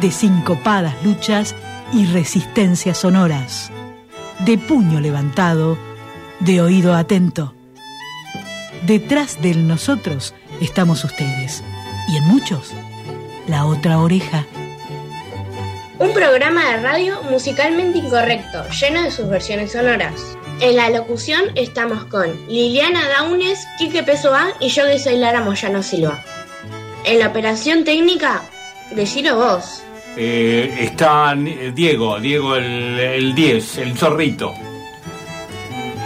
de sincopadas luchas y resistencias sonoras, de puño levantado, de oído atento. Detrás del nosotros estamos ustedes y en muchos, la otra oreja. Un programa de radio musicalmente incorrecto, lleno de sus versiones sonoras. En la locución estamos con Liliana Daunes, Quique Pesoa y yo que soy Lara Moyano Silva. En la operación técnica, decilo vos. Eh, está Diego, Diego el 10, el, zorrito.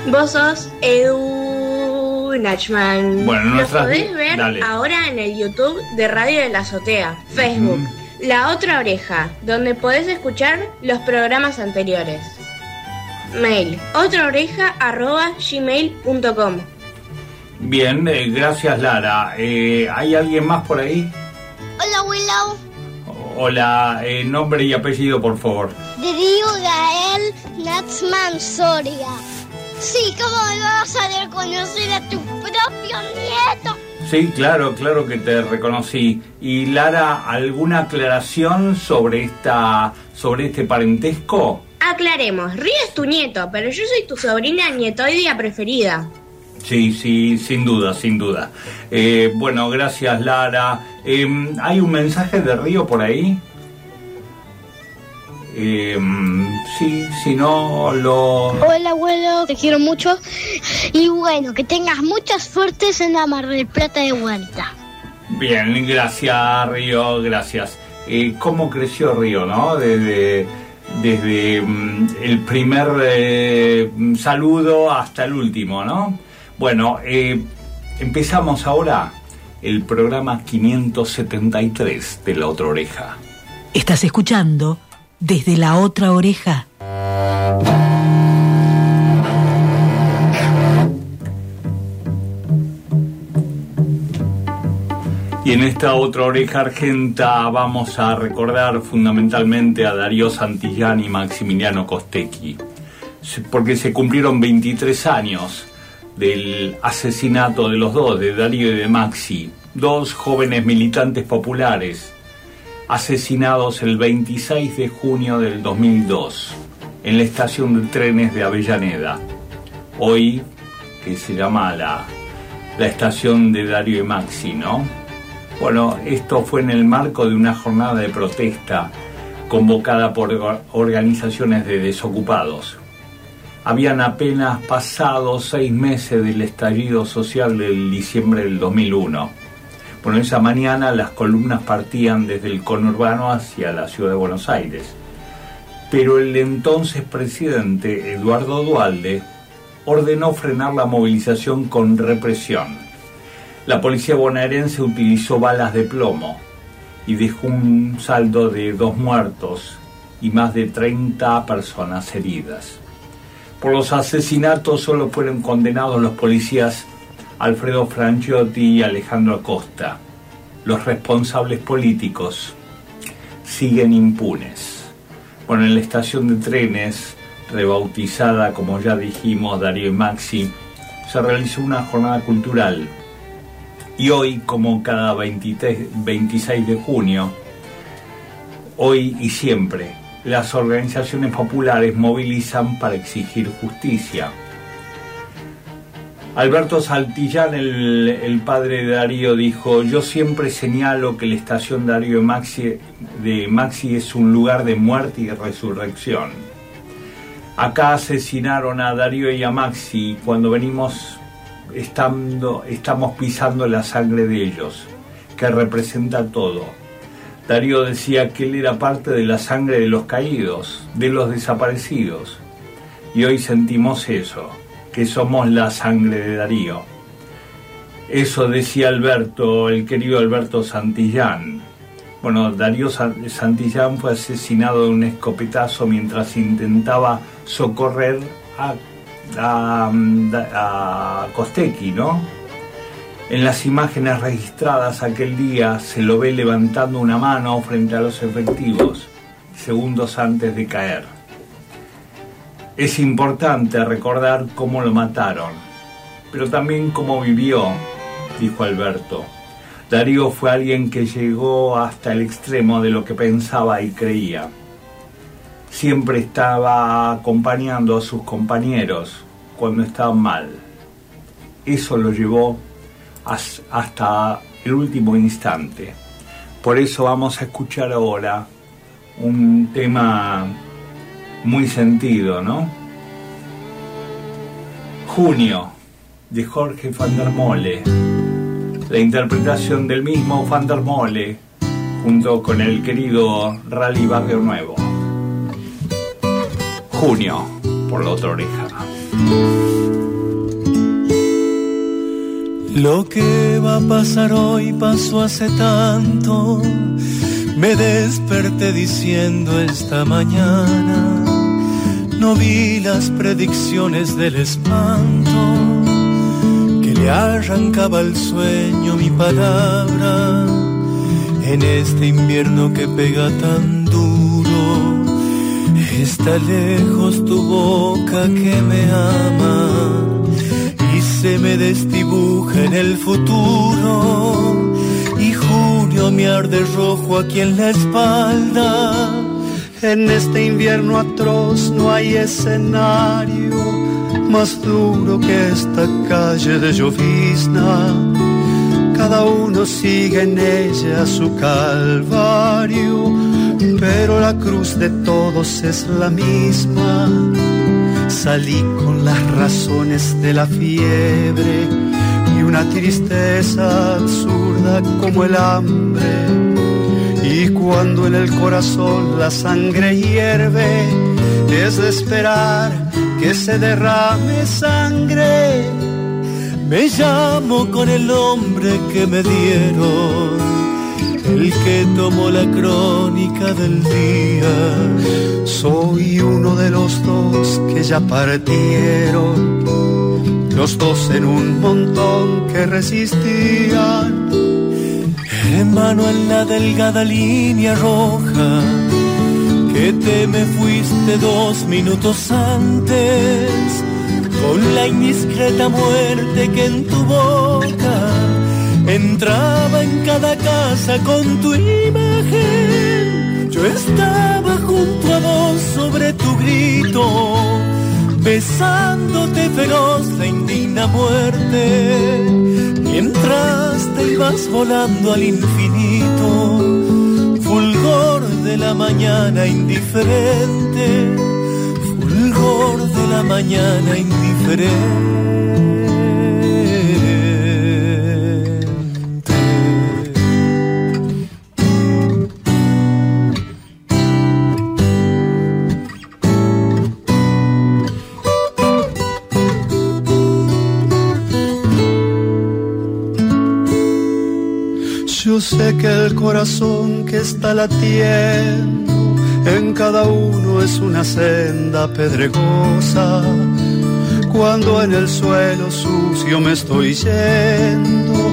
Vos sos Edu Nachman. Bueno, Nos podés ver ahora en el YouTube de Radio de la Azotea, Facebook. La Otra Oreja, donde podés escuchar los programas anteriores. Mail, otraoreja.gmail.com Bien, eh, gracias Lara. Eh, ¿Hay alguien más por ahí? Hola, Willow. Hola, eh, nombre y apellido, por favor. Darío Gael Natsman Soria. Sí, ¿cómo me vas a reconocer a tu propio nieto? Sí, claro, claro que te reconocí. Y Lara, ¿alguna aclaración sobre esta sobre este parentesco? Aclaremos, Río es tu nieto, pero yo soy tu sobrina nietoidea preferida. Sí, sí, sin duda, sin duda. Eh, bueno, gracias Lara. Em, ¿Hay un mensaje de Río por ahí? Em, sí, si no lo... Hola abuelo, te quiero mucho. Y bueno, que tengas muchas suertes en la Mar del Plata de vuelta. Bien, gracias Río, gracias. Eh, ¿Cómo creció Río, no? Desde, desde mm, el primer eh, saludo hasta el último, ¿no? Bueno, eh, empezamos ahora el programa 573 de La Otra Oreja. Estás escuchando desde la otra oreja. Y en esta otra oreja argenta vamos a recordar fundamentalmente a Darío Santillán y Maximiliano Costecchi, porque se cumplieron 23 años del asesinato de los dos, de Darío y de Maxi, dos jóvenes militantes populares asesinados el 26 de junio del 2002 en la estación de trenes de Avellaneda, hoy que se llama la, estación de Darío y Maxi, ¿no? Bueno, esto fue en el marco de una jornada de protesta convocada por organizaciones de desocupados. Habían apenas pasado seis meses del estallido social del diciembre del 2001 bueno, esa mañana las columnas partían desde el conurbano hacia la ciudad de Buenos Aires. Pero el entonces presidente Eduardo Dualde ordenó frenar la movilización con represión. La policía bonaerense utilizó balas de plomo y dejó un saldo de dos muertos y más de 30 personas heridas. Por los asesinatos solo fueron condenados los policías Alfredo Franciotti y Alejandro Acosta. Los responsables políticos siguen impunes. Bueno, en la estación de trenes, rebautizada como ya dijimos Darío y Maxi, se realizó una jornada cultural. Y hoy, como cada 26 de junio, hoy y siempre, las organizaciones populares movilizan para exigir justicia Alberto Saltillán, el, padre de Darío, dijo, yo siempre señalo que la estación Darío de Maxi, de Maxi es un lugar de muerte y resurrección. Acá asesinaron a Darío y a Maxi y cuando venimos estando, estamos pisando la sangre de ellos, que representa todo. Darío decía que él era parte de la sangre de los caídos, de los desaparecidos. Y hoy sentimos eso que somos la sangre de Darío. Eso decía Alberto, el querido Alberto Santillán. Bueno, Darío Santillán fue asesinado de un escopetazo mientras intentaba socorrer a, a, a ¿no? En las imágenes registradas aquel día se lo ve levantando una mano frente a los efectivos, segundos antes de caer. Es importante recordar cómo lo mataron, pero también cómo vivió, dijo Alberto. Darío fue alguien que llegó hasta el extremo de lo que pensaba y creía. Siempre estaba acompañando a sus compañeros cuando estaban mal. Eso lo llevó hasta el último instante. Por eso vamos a escuchar ahora un tema muy sentido, ¿no? Junio, de Jorge van der Mole la interpretación del mismo Van der Mole junto con el querido Rally Barrio Nuevo. Junio, por la otra oreja. Lo que va a pasar hoy pasó hace tanto. Me desperté diciendo esta mañana. No vi las predicciones del espanto arrancaba el sueño mi palabra en este invierno que pega tan duro. Está lejos tu boca que me ama se me desdibuja en el futuro. Y junio me arde rojo aquí en la espalda. En este invierno atroz no hay escenario más duro que esta calle de llovizna. Cada uno sigue en ella su calvario, pero la cruz de todos es la misma. Salí con las razones de la fiebre y una tristeza absurda como el hambre. Y cuando en el corazón la sangre hierve, es de esperar que se derrame sangre. Me llamo con el nombre que me dieron, el que tomó la crónica del día. Soy uno de los dos que ya partieron, los dos en un montón que resistían. Hermano en la delgada línea roja que te me fuiste dos minutos antes con la indiscreta muerte que en tu boca entraba en cada casa con tu imagen. Yo estaba junto a vos sobre tu grito, besándote feroz la indigna muerte, mientras te ibas volando al infinito de la mañana indiferente, fulgor de la mañana indiferente. Que el corazón que está latiendo en cada uno es una senda pedregosa. Cuando en el suelo sucio me estoy yendo,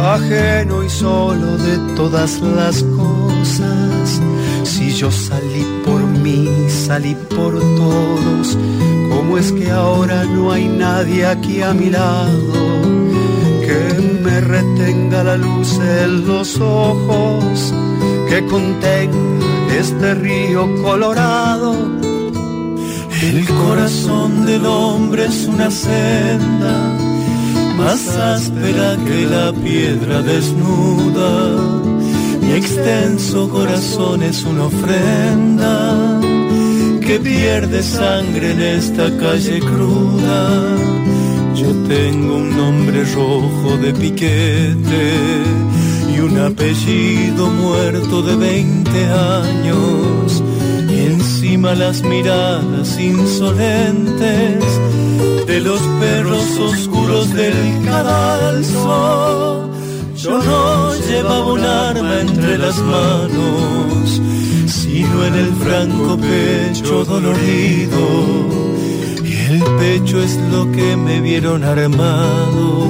ajeno y solo de todas las cosas. Si yo salí por mí, salí por todos, ¿cómo es que ahora no hay nadie aquí a mi lado? Retenga la luz en los ojos, que contenga este río colorado. El corazón del hombre es una senda más áspera que la piedra desnuda. Mi extenso corazón es una ofrenda que pierde sangre en esta calle cruda tengo un nombre rojo de piquete y un apellido muerto de 20 años. Y encima las miradas insolentes de los perros oscuros del cadalso. Yo no llevaba un arma entre las manos, sino en el franco pecho dolorido. Pecho es lo que me vieron armado,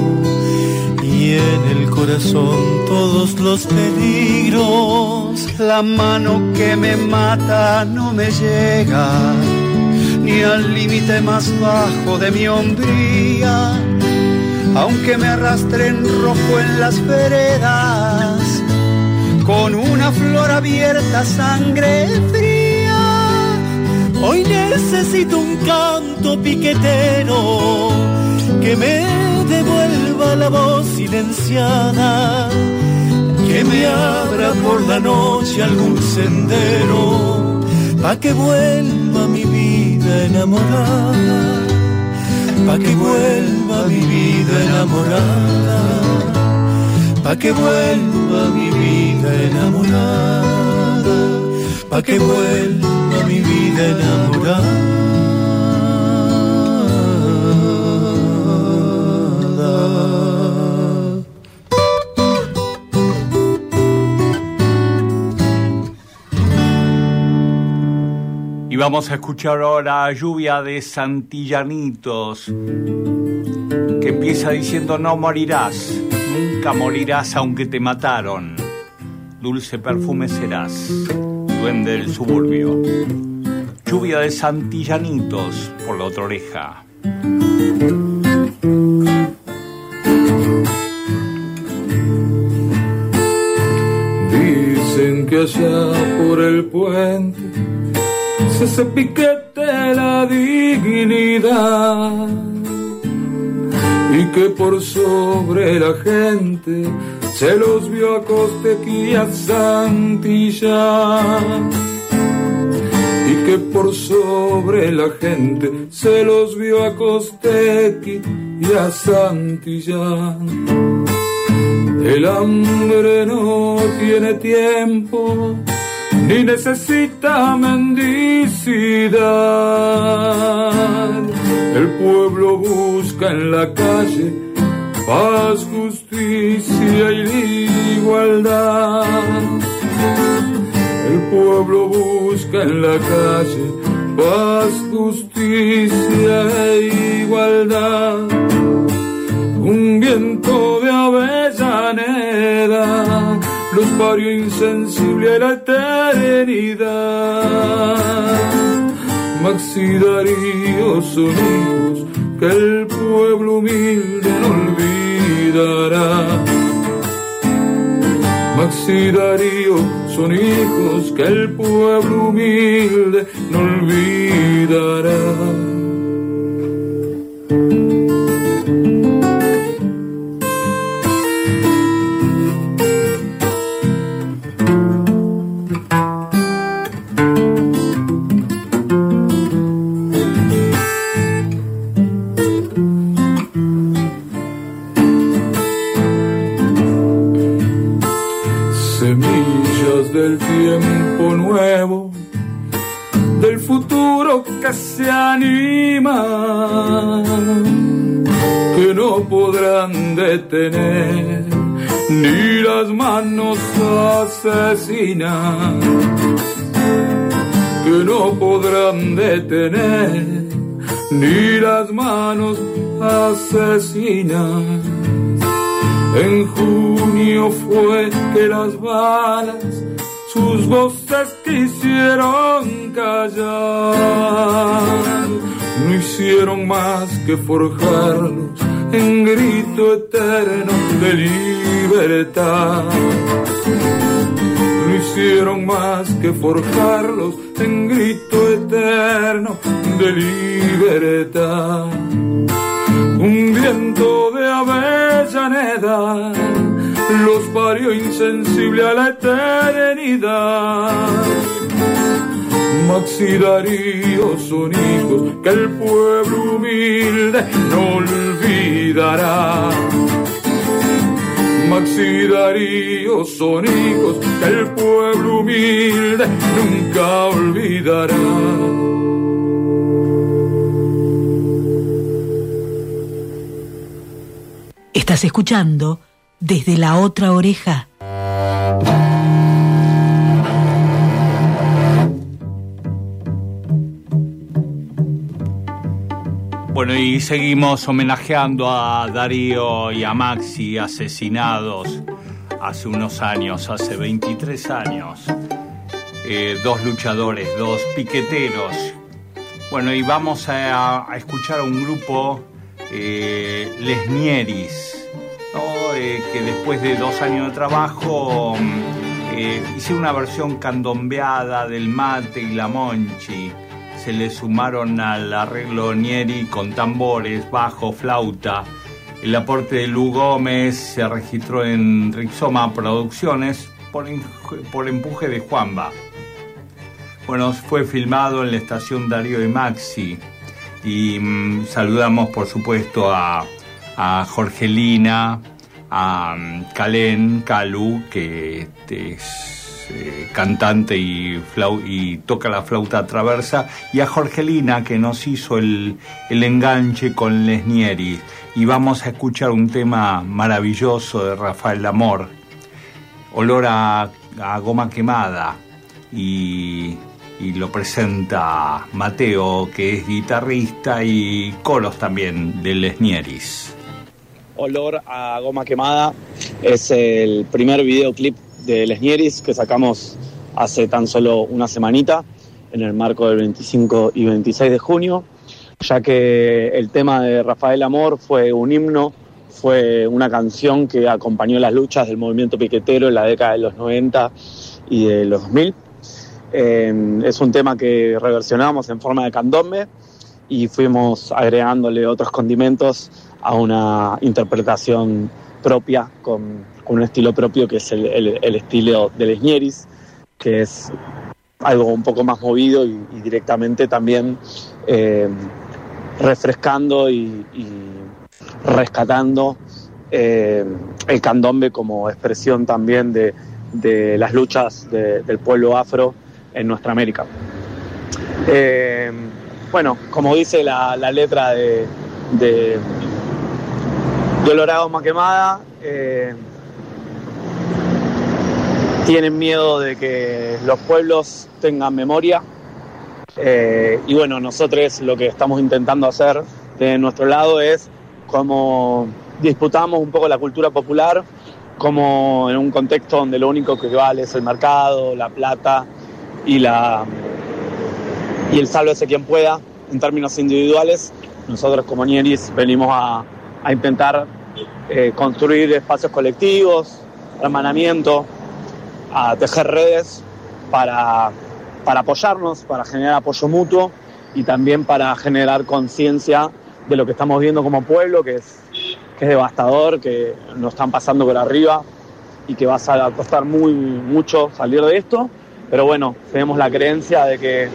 y en el corazón todos los peligros. La mano que me mata no me llega ni al límite más bajo de mi hombría aunque me arrastren rojo en las veredas, con una flor abierta, sangre fría. Hoy necesito un canto piquetero que me devuelva la voz silenciada, que me abra por la noche algún sendero, pa' que vuelva mi vida enamorada pa' que vuelva mi vida enamorada, pa' que vuelva mi vida enamorada, pa' que vuelva mi vida enamorada. vamos a escuchar ahora Lluvia de Santillanitos, que empieza diciendo no morirás, nunca morirás aunque te mataron, dulce perfume serás, duende del suburbio. Lluvia de Santillanitos por la otra oreja. Dicen que allá por el puente ese piquete la dignidad y que por sobre la gente se los vio a Costequi y a Santillán y que por sobre la gente se los vio a Costequi y a Santillán el hambre no tiene tiempo ni necesita mendicidad. El pueblo busca en la calle paz, justicia y igualdad. El pueblo busca en la calle paz, justicia e igualdad. Un viento de avellaneda los parió insensible a la eternidad. Maxi Darío son que el pueblo humilde no olvidará. Maxi Darío son hijos que el pueblo humilde no olvidará. Se animan, que no podrán detener ni las manos asesinas, que no podrán detener ni las manos asesinas. En junio fue que las balas sus voces quisieron callar, no hicieron más que forjarlos en grito eterno de libertad. No hicieron más que forjarlos en grito eterno de libertad. Un viento de avellaneda insensible a la eternidad. Maxi Darío son hijos que el pueblo humilde no olvidará. Maxi Darío son hijos que el pueblo humilde nunca olvidará. Estás escuchando desde la otra oreja. Bueno, y seguimos homenajeando a Darío y a Maxi, asesinados hace unos años, hace 23 años. Eh, dos luchadores, dos piqueteros. Bueno, y vamos a, escuchar a un grupo, eh, Les eh, que después de dos años de trabajo eh, hice una versión candombeada del mate y la monchi. Se le sumaron al arreglo Nieri con tambores, bajo, flauta. El aporte de Lu Gómez se registró en Rixoma Producciones por, por empuje de Juanba. Bueno, fue filmado en la estación Darío y Maxi. Y mm, saludamos, por supuesto, a, a Jorgelina, a Calen Calu, que este, es eh, cantante y, toca la flauta traversa, y a Jorgelina, que nos hizo el, el enganche con Lesnieri. Y vamos a escuchar un tema maravilloso de Rafael Amor, olor a, goma quemada, y, y lo presenta Mateo, que es guitarrista y coros también de Lesnieris. Olor a Goma Quemada es el primer videoclip de Les que sacamos hace tan solo una semanita en el marco del 25 y 26 de junio, ya que el tema de Rafael Amor fue un himno, fue una canción que acompañó las luchas del movimiento piquetero en la década de los 90 y de los 2000. Eh, es un tema que reversionamos en forma de candombe y fuimos agregándole otros condimentos a una interpretación propia, con, un estilo propio que es el, estilo de Les que es algo un poco más movido y, directamente también eh, refrescando y, rescatando eh, el candombe como expresión también de, las luchas del pueblo afro en nuestra América. Eh, bueno, como dice la, letra de, a goma quemada. Eh, tienen miedo de que los pueblos tengan memoria. Eh, y bueno, nosotros lo que estamos intentando hacer de nuestro lado es como disputamos un poco la cultura popular, como en un contexto donde lo único que vale es el mercado, la plata y, la, y el sálvese quien pueda en términos individuales. Nosotros como Nieris venimos a, a intentar eh, construir espacios colectivos, hermanamiento, a tejer redes para, para apoyarnos, para generar apoyo mutuo y también para generar conciencia de lo que estamos viendo como pueblo, que es, que es devastador, que nos están pasando por arriba y que va a costar muy mucho salir de esto. Pero bueno, tenemos la creencia de que,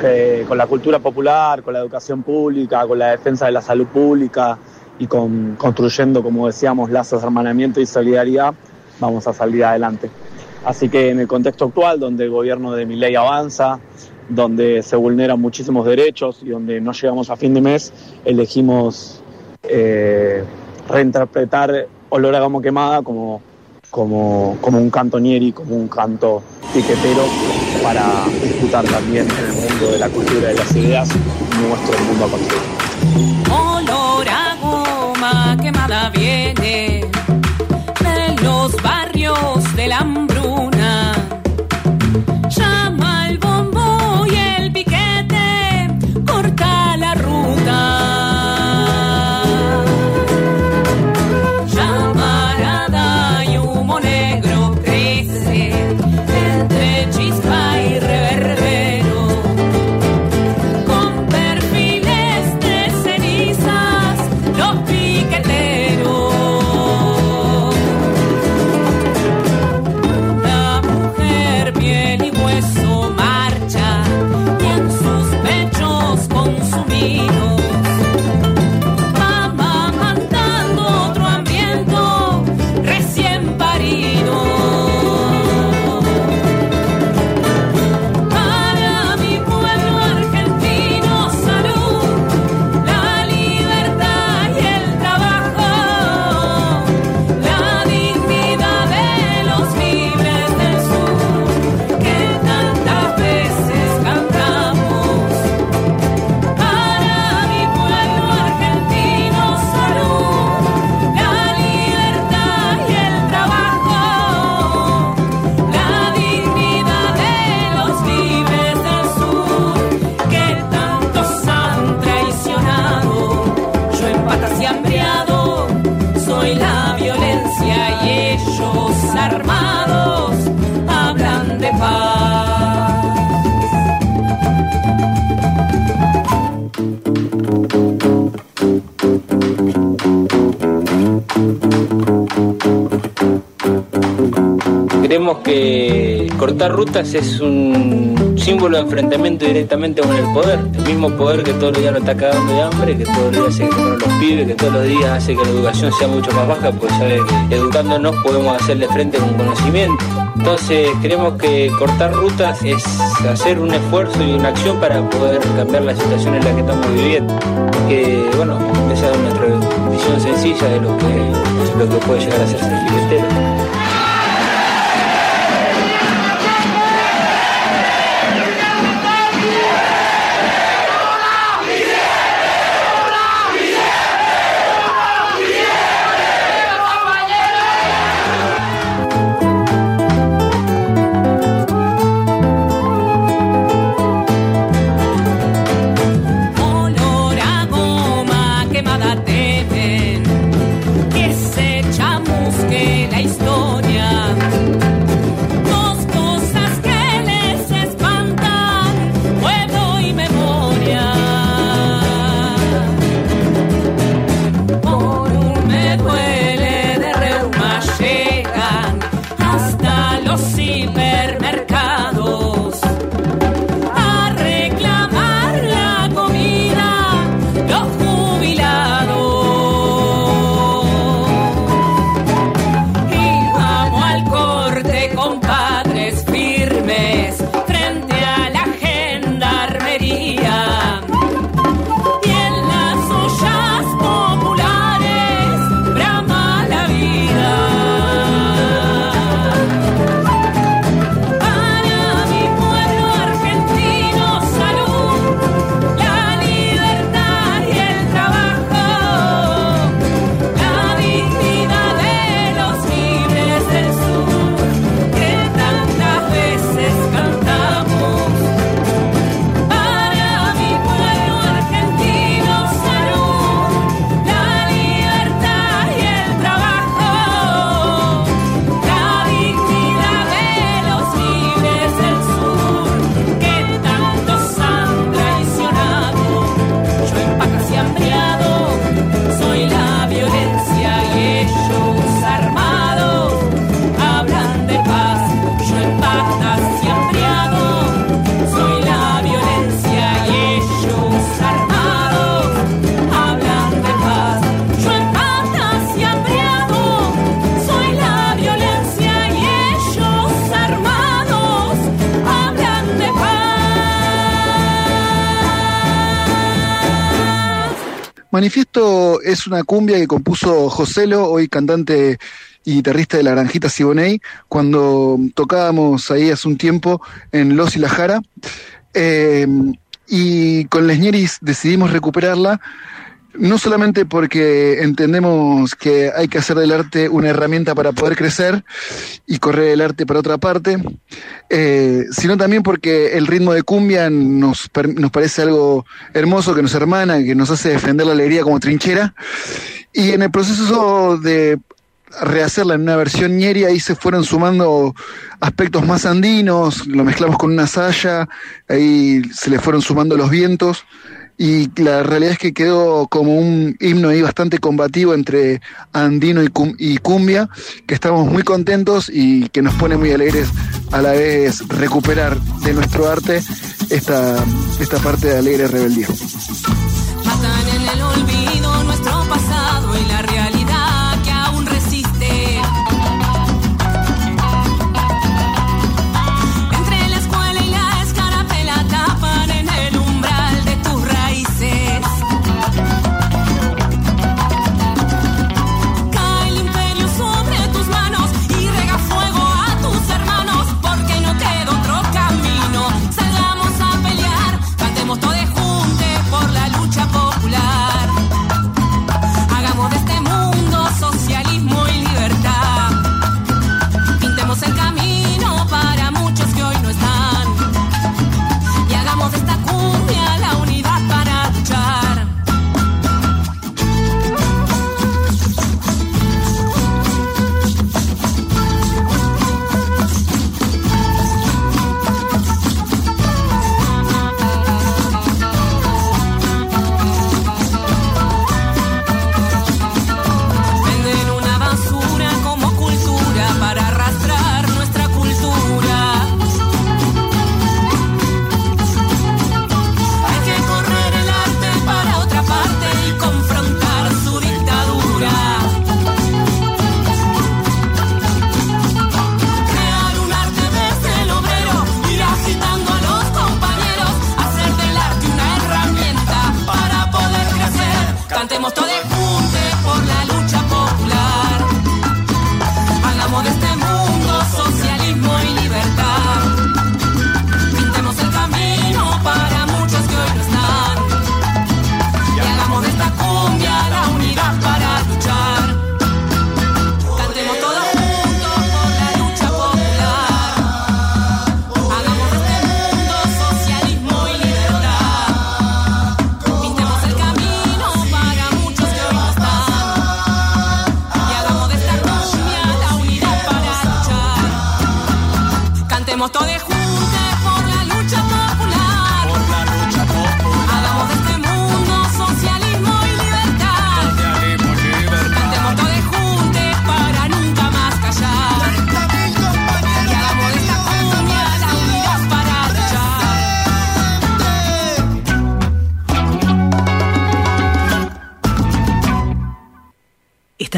que con la cultura popular, con la educación pública, con la defensa de la salud pública, y con, construyendo, como decíamos, lazos de hermanamiento y solidaridad, vamos a salir adelante. Así que en el contexto actual, donde el gobierno de mi ley avanza, donde se vulneran muchísimos derechos y donde no llegamos a fin de mes, elegimos eh, reinterpretar Olor a Gamo Quemada como, como, como un canto nieri, como un canto piquetero, para disputar también en el mundo de la cultura y de las ideas nuestro mundo a construir. Quemada viene de los barrios de la cortar rutas es un símbolo de enfrentamiento directamente con el poder, el mismo poder que todos los días nos está cagando de hambre, que todos los días hace que los pibes, que todos los días hace que la educación sea mucho más baja, pues sabe educándonos podemos hacerle frente con conocimiento. Entonces creemos que cortar rutas es hacer un esfuerzo y una acción para poder cambiar la situación en la que estamos viviendo. Que bueno, esa es nuestra visión sencilla de lo que, lo que puede llegar a ser el es una cumbia que compuso Joselo, hoy cantante y guitarrista de la Granjita Siboney, cuando tocábamos ahí hace un tiempo en Los y la Jara. Eh, y con Les Ñeris decidimos recuperarla, no solamente porque entendemos que hay que hacer del arte una herramienta para poder crecer y correr el arte para otra parte, eh, sino también porque el ritmo de cumbia nos, nos parece algo hermoso, que nos hermana, que nos hace defender la alegría como trinchera. Y en el proceso de rehacerla en una versión ñeri, ahí se fueron sumando aspectos más andinos, lo mezclamos con una saya, ahí se le fueron sumando los vientos. Y la realidad es que quedó como un himno ahí bastante combativo entre andino y, cum- y cumbia, que estamos muy contentos y que nos pone muy alegres a la vez recuperar de nuestro arte esta, esta parte de alegre rebeldía.